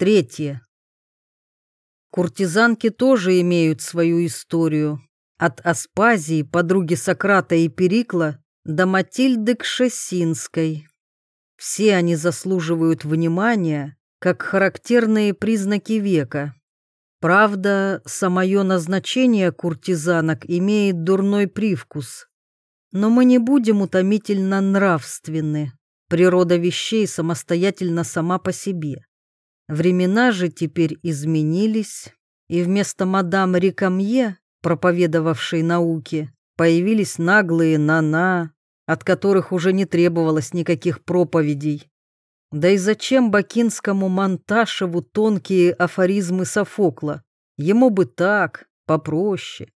Третье. Куртизанки тоже имеют свою историю. От Аспазии, подруги Сократа и Перикла, до Матильды Кшесинской. Все они заслуживают внимания, как характерные признаки века. Правда, самое назначение куртизанок имеет дурной привкус. Но мы не будем утомительно нравственны. Природа вещей самостоятельно сама по себе. Времена же теперь изменились, и вместо мадам Рикамье, проповедовавшей науки, появились наглые нана, от которых уже не требовалось никаких проповедей. Да и зачем Бакинскому Монташеву тонкие афоризмы Софокла? Ему бы так, попроще.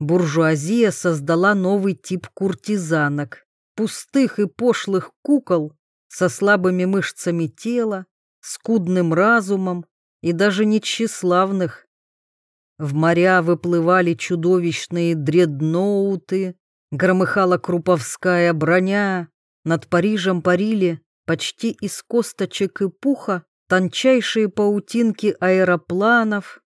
Буржуазия создала новый тип куртизанок, пустых и пошлых кукол со слабыми мышцами тела, скудным разумом и даже нечеславных. В моря выплывали чудовищные дредноуты, громыхала круповская броня, над Парижем парили почти из косточек и пуха тончайшие паутинки аэропланов.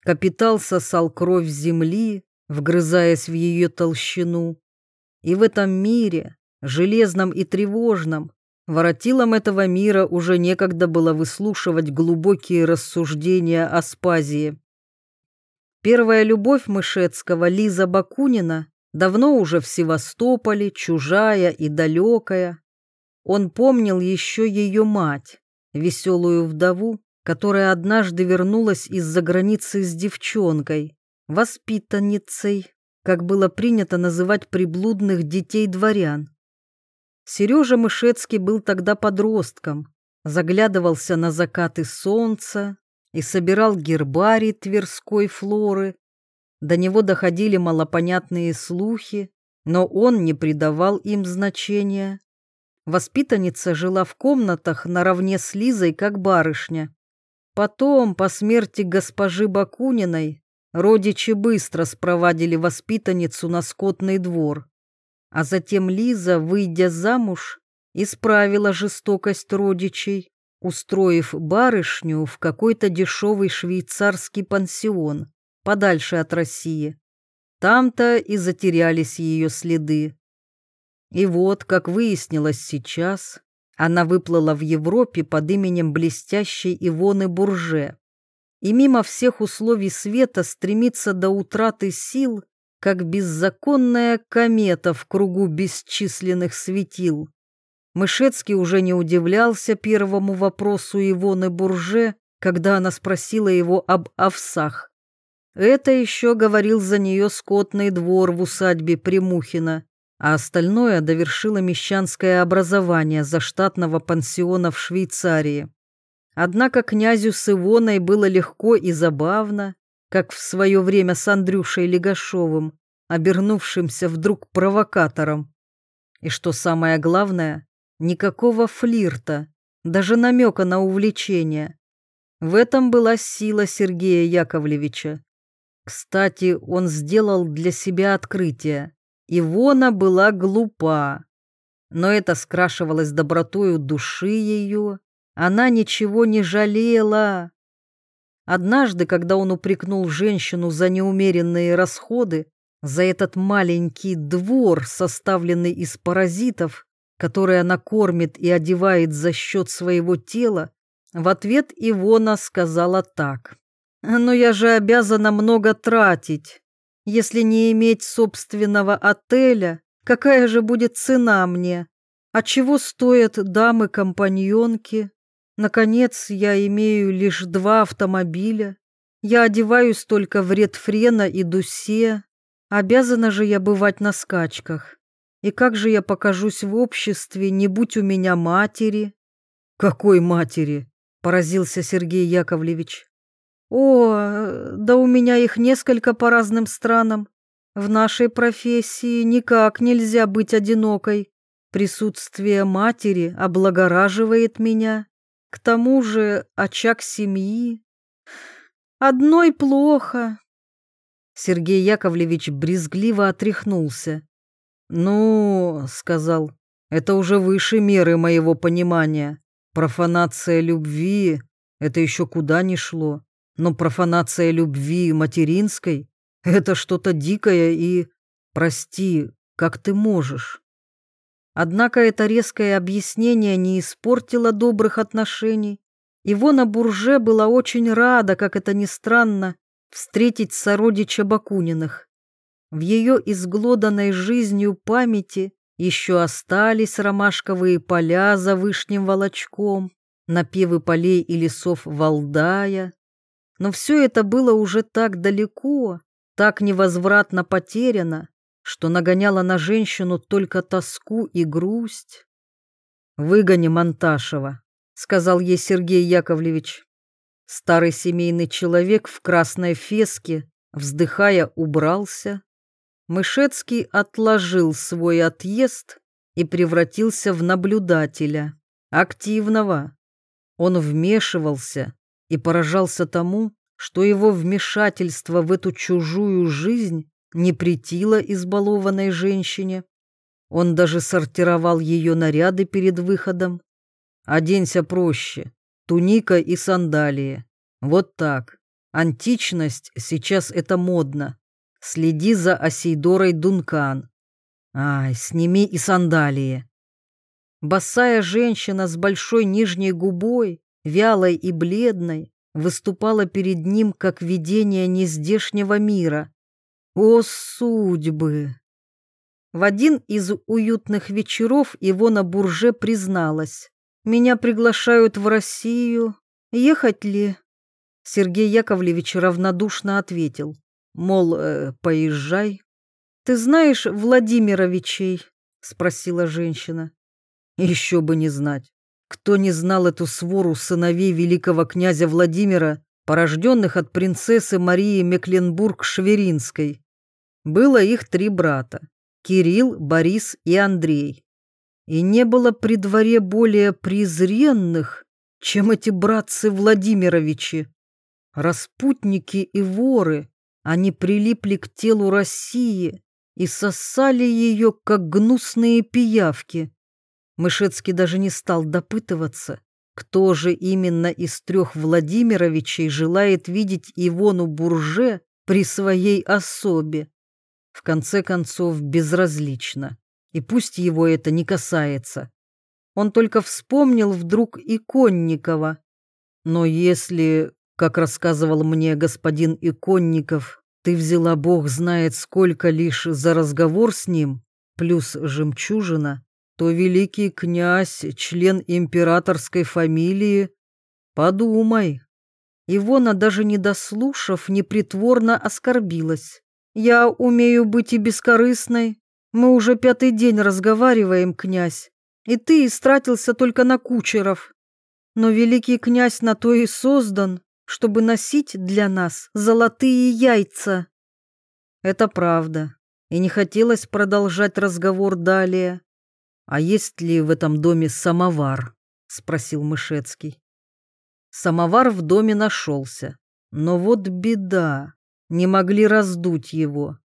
Капитал сосал кровь земли, вгрызаясь в ее толщину. И в этом мире, железном и тревожном, воротилам этого мира уже некогда было выслушивать глубокие рассуждения о спазии. Первая любовь Мышецкого, Лиза Бакунина, давно уже в Севастополе, чужая и далекая. Он помнил еще ее мать, веселую вдову, которая однажды вернулась из-за границы с девчонкой, воспитанницей, как было принято называть приблудных детей дворян. Сережа Мышецкий был тогда подростком, заглядывался на закаты солнца и собирал гербарий тверской флоры. До него доходили малопонятные слухи, но он не придавал им значения. Воспитанница жила в комнатах наравне с Лизой, как барышня. Потом, по смерти госпожи Бакуниной, родичи быстро спровадили воспитанницу на скотный двор. А затем Лиза, выйдя замуж, исправила жестокость родичей, устроив барышню в какой-то дешевый швейцарский пансион, подальше от России. Там-то и затерялись ее следы. И вот, как выяснилось сейчас, она выплыла в Европе под именем блестящей Ивоны Бурже. И мимо всех условий света стремится до утраты сил, как беззаконная комета в кругу бесчисленных светил. Мышецкий уже не удивлялся первому вопросу Ивоны Бурже, когда она спросила его об овсах. Это еще говорил за нее скотный двор в усадьбе Примухина, а остальное довершило мещанское образование заштатного пансиона в Швейцарии. Однако князю с Ивоной было легко и забавно, как в свое время с Андрюшей Легашовым, обернувшимся вдруг провокатором. И что самое главное, никакого флирта, даже намека на увлечение. В этом была сила Сергея Яковлевича. Кстати, он сделал для себя открытие. Ивона была глупа, но это скрашивалось добротою души ее. Она ничего не жалела. Однажды, когда он упрекнул женщину за неумеренные расходы, за этот маленький двор, составленный из паразитов, который она кормит и одевает за счет своего тела, в ответ Ивона сказала так. «Но я же обязана много тратить. Если не иметь собственного отеля, какая же будет цена мне? А чего стоят дамы-компаньонки? Наконец, я имею лишь два автомобиля. Я одеваюсь только в редфрена и дусе. Обязана же я бывать на скачках. И как же я покажусь в обществе, не будь у меня матери? Какой матери? Поразился Сергей Яковлевич. О, да у меня их несколько по разным странам. В нашей профессии никак нельзя быть одинокой. Присутствие матери облагораживает меня. К тому же очаг семьи. Одной плохо. Сергей Яковлевич брезгливо отряхнулся. «Ну, — сказал, — это уже выше меры моего понимания. Профанация любви это еще куда ни шло. Но профанация любви материнской — это что-то дикое и... Прости, как ты можешь? Однако это резкое объяснение не испортило добрых отношений. Ивона Бурже была очень рада, как это ни странно, встретить сородича Бакуниных. В ее изглоданной жизнью памяти еще остались ромашковые поля за вышним волочком, напевы полей и лесов Валдая. Но все это было уже так далеко, так невозвратно потеряно, что нагоняло на женщину только тоску и грусть. «Выгони Монташева», — сказал ей Сергей Яковлевич. Старый семейный человек в красной феске, вздыхая, убрался. Мышецкий отложил свой отъезд и превратился в наблюдателя, активного. Он вмешивался и поражался тому, что его вмешательство в эту чужую жизнь не претило избалованной женщине. Он даже сортировал ее наряды перед выходом. «Оденься проще, туника и сандалии. Вот так. Античность сейчас это модно. Следи за Осейдорой Дункан. Ай, сними и сандалии». Босая женщина с большой нижней губой, вялой и бледной, выступала перед ним как видение нездешнего мира. О, судьбы! В один из уютных вечеров Ивона Бурже призналась. «Меня приглашают в Россию. Ехать ли?» Сергей Яковлевич равнодушно ответил. Мол, э, поезжай. «Ты знаешь Владимировичей?» Спросила женщина. Еще бы не знать. Кто не знал эту свору сыновей великого князя Владимира, порожденных от принцессы Марии Мекленбург-Шверинской? Было их три брата – Кирилл, Борис и Андрей. И не было при дворе более презренных, чем эти братцы Владимировичи. Распутники и воры, они прилипли к телу России и сосали ее, как гнусные пиявки. Мышецкий даже не стал допытываться, кто же именно из трех Владимировичей желает видеть Ивону Бурже при своей особе в конце концов безразлично, и пусть его это не касается. Он только вспомнил вдруг Иконникова. Но если, как рассказывал мне господин Иконников, ты взяла бог знает сколько лишь за разговор с ним, плюс жемчужина, то великий князь, член императорской фамилии, подумай. Ивона, даже не дослушав, непритворно оскорбилась. Я умею быть и бескорыстной. Мы уже пятый день разговариваем, князь, и ты истратился только на кучеров. Но великий князь на то и создан, чтобы носить для нас золотые яйца. Это правда, и не хотелось продолжать разговор далее. А есть ли в этом доме самовар? спросил Мышецкий. Самовар в доме нашелся, но вот беда не могли раздуть его.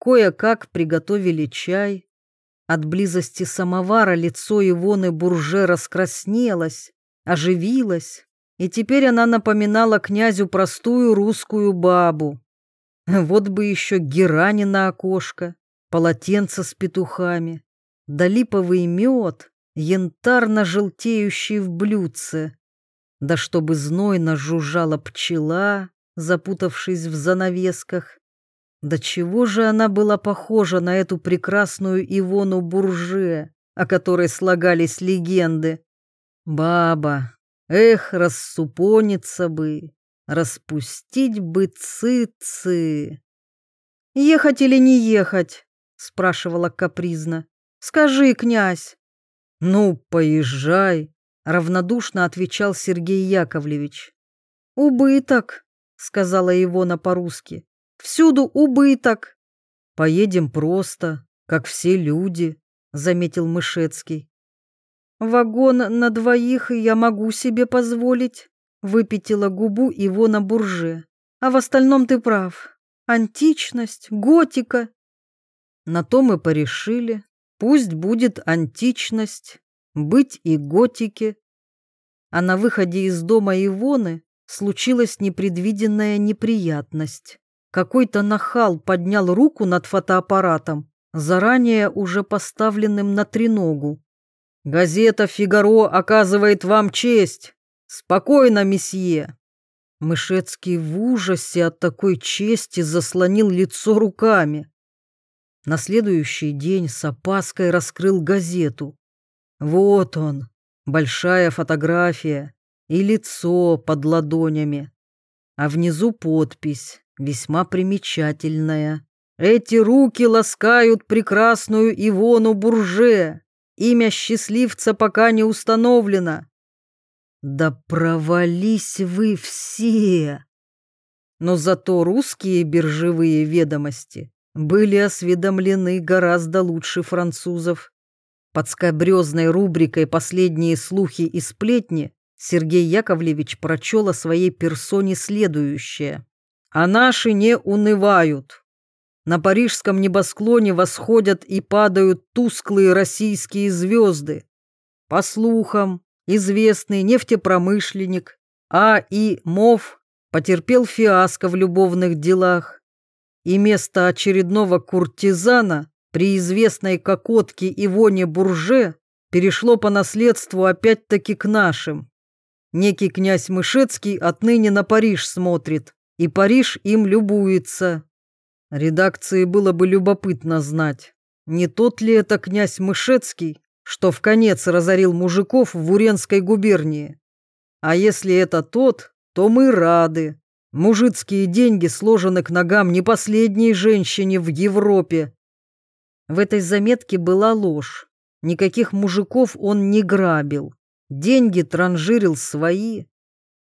Кое-как приготовили чай. От близости самовара лицо Ивоны Бурже раскраснелось, оживилось, и теперь она напоминала князю простую русскую бабу. Вот бы еще герани на окошко, полотенце с петухами, да липовый мед, янтарно-желтеющий в блюдце, да чтобы знойно жужжала пчела, запутавшись в занавесках. Да чего же она была похожа на эту прекрасную Ивону Бурже, о которой слагались легенды. Баба, эх, рассупониться бы, распустить бы цыцы. «Ехать или не ехать?» — спрашивала капризно. «Скажи, князь». «Ну, поезжай», — равнодушно отвечал Сергей Яковлевич. «Убыток», сказала Ивона по-русски. Всюду убыток. Поедем просто, как все люди, заметил Мышецкий. Вагон на двоих я могу себе позволить, выпятила губу Ивона Бурже. А в остальном ты прав. Античность, готика. На то мы порешили. Пусть будет античность, быть и готике. а на выходе из дома Ивоны случилась непредвиденная неприятность. Какой-то нахал поднял руку над фотоаппаратом, заранее уже поставленным на треногу. «Газета «Фигаро» оказывает вам честь! Спокойно, месье!» Мышецкий в ужасе от такой чести заслонил лицо руками. На следующий день с опаской раскрыл газету. Вот он, большая фотография и лицо под ладонями. А внизу подпись, весьма примечательная. Эти руки ласкают прекрасную Ивону Бурже. Имя счастливца пока не установлено. Да провались вы все! Но зато русские биржевые ведомости были осведомлены гораздо лучше французов. Под скобрезной рубрикой «Последние слухи и сплетни» Сергей Яковлевич прочел о своей персоне следующее. «А наши не унывают. На парижском небосклоне восходят и падают тусклые российские звезды. По слухам, известный нефтепромышленник А. И. Мов потерпел фиаско в любовных делах, и место очередного куртизана при известной кокотке Ивоне Бурже перешло по наследству опять-таки к нашим. Некий князь Мышецкий отныне на Париж смотрит, и Париж им любуется. Редакции было бы любопытно знать, не тот ли это князь Мышецкий, что в конец разорил мужиков в Уренской губернии. А если это тот, то мы рады. Мужицкие деньги сложены к ногам не последней женщине в Европе. В этой заметке была ложь. Никаких мужиков он не грабил. Деньги транжирил свои.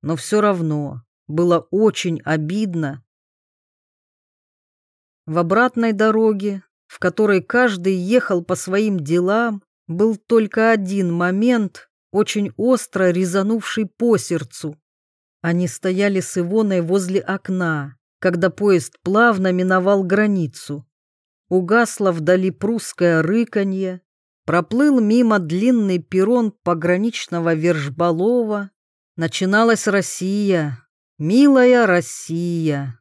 Но все равно было очень обидно. В обратной дороге, в которой каждый ехал по своим делам, был только один момент, очень остро резанувший по сердцу. Они стояли с Ивоной возле окна, когда поезд плавно миновал границу. Угасло вдали прусское рыканье, проплыл мимо длинный перрон пограничного Вержбалова. Начиналась Россия, милая Россия.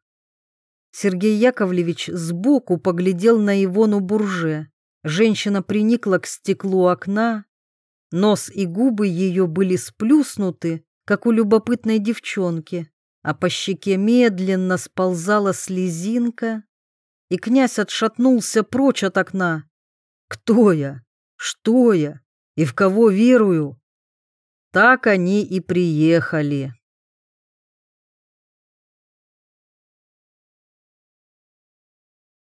Сергей Яковлевич сбоку поглядел на Ивону Бурже. Женщина приникла к стеклу окна. Нос и губы ее были сплюснуты, как у любопытной девчонки, а по щеке медленно сползала слезинка, и князь отшатнулся прочь от окна. «Кто я? Что я? И в кого верую?» Так они и приехали.